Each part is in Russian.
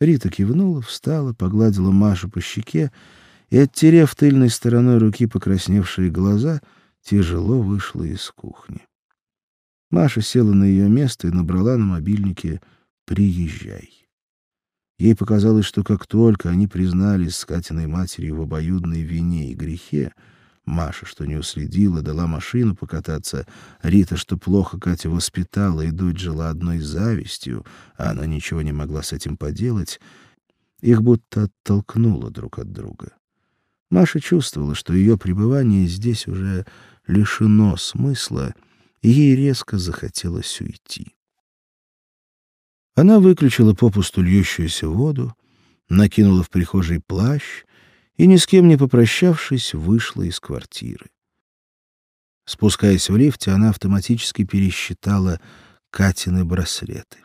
Рита кивнула, встала, погладила Машу по щеке и, оттерев тыльной стороной руки покрасневшие глаза, тяжело вышла из кухни. Маша села на ее место и набрала на мобильнике «Приезжай». Ей показалось, что как только они признались с Катиной матерью в обоюдной вине и грехе, Маша, что не уследила, дала машину покататься, Рита, что плохо Катя воспитала, и дочь жила одной завистью, а она ничего не могла с этим поделать, их будто оттолкнуло друг от друга. Маша чувствовала, что ее пребывание здесь уже лишено смысла, и ей резко захотелось уйти. Она выключила попусту льющуюся воду, накинула в прихожей плащ и, ни с кем не попрощавшись, вышла из квартиры. Спускаясь в лифте, она автоматически пересчитала Катины браслеты.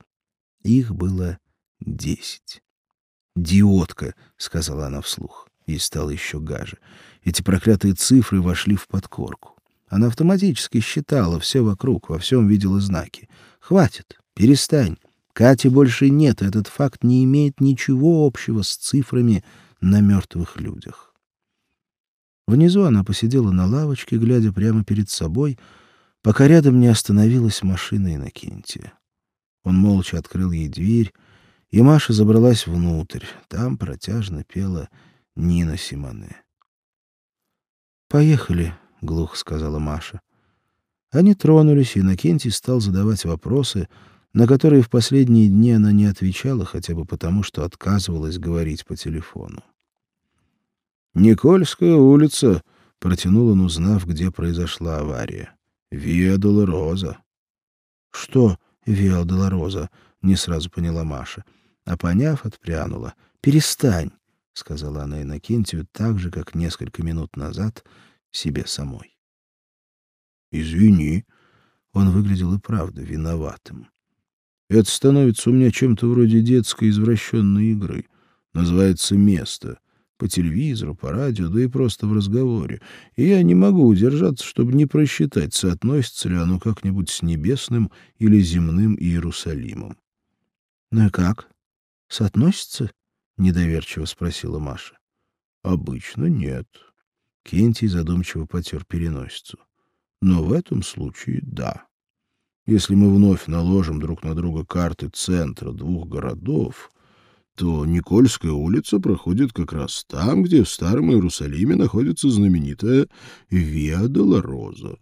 Их было десять. «Диодка», — сказала она вслух. Ей стало еще гаже. Эти проклятые цифры вошли в подкорку. Она автоматически считала все вокруг, во всем видела знаки. «Хватит, перестань. Кати больше нет, этот факт не имеет ничего общего с цифрами на мертвых людях». Внизу она посидела на лавочке, глядя прямо перед собой, пока рядом не остановилась машина Иннокентия. Он молча открыл ей дверь, и Маша забралась внутрь. Там протяжно пела Нина Симоне. «Поехали», — глухо сказала Маша. Они тронулись, и Иннокентий стал задавать вопросы, на которые в последние дни она не отвечала, хотя бы потому, что отказывалась говорить по телефону. «Никольская улица», — протянул он, узнав, где произошла авария. «Виа Долороза». «Что Виа Долороза?» — не сразу поняла Маша. А поняв, отпрянула. «Перестань», — сказала она Иннокентию так же, как несколько минут назад себе самой. «Извини». Он выглядел и правда виноватым. «Это становится у меня чем-то вроде детской извращенной игры. Называется «Место». По телевизору, по радио, да и просто в разговоре. И я не могу удержаться, чтобы не просчитать, соотносится ли оно как-нибудь с небесным или земным Иерусалимом. «Ну и как? Соотносится?» — недоверчиво спросила Маша. «Обычно нет». Кентий задумчиво потер переносицу. «Но в этом случае да. Если мы вновь наложим друг на друга карты центра двух городов, то Никольская улица проходит как раз там, где в Старом Иерусалиме находится знаменитая Виа Долороза.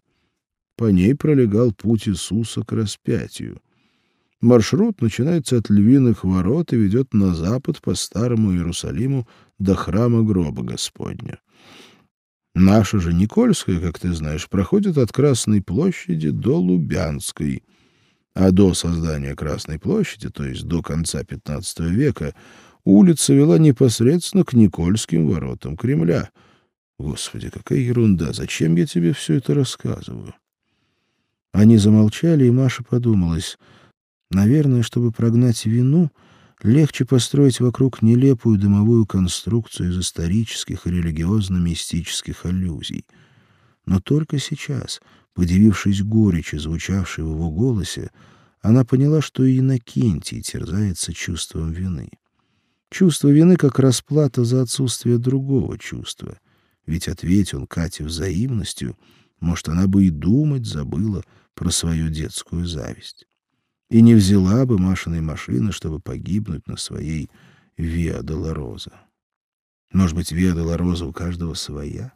По ней пролегал путь Иисуса к распятию. Маршрут начинается от Львиных ворот и ведет на запад по Старому Иерусалиму до храма гроба Господня. Наша же Никольская, как ты знаешь, проходит от Красной площади до Лубянской. А до создания Красной площади, то есть до конца XV века, улица вела непосредственно к Никольским воротам Кремля. Господи, какая ерунда! Зачем я тебе все это рассказываю? Они замолчали, и Маша подумалась — Наверное, чтобы прогнать вину, легче построить вокруг нелепую дымовую конструкцию из исторических и религиозно-мистических аллюзий. Но только сейчас, подивившись горечи, звучавшей в его голосе, она поняла, что и Иннокентий терзается чувством вины. Чувство вины как расплата за отсутствие другого чувства. Ведь ответь он Кате взаимностью, может, она бы и думать забыла про свою детскую зависть и не взяла бы Машиной машины, чтобы погибнуть на своей Виа Долороза. Может быть, Виа Долороза у каждого своя?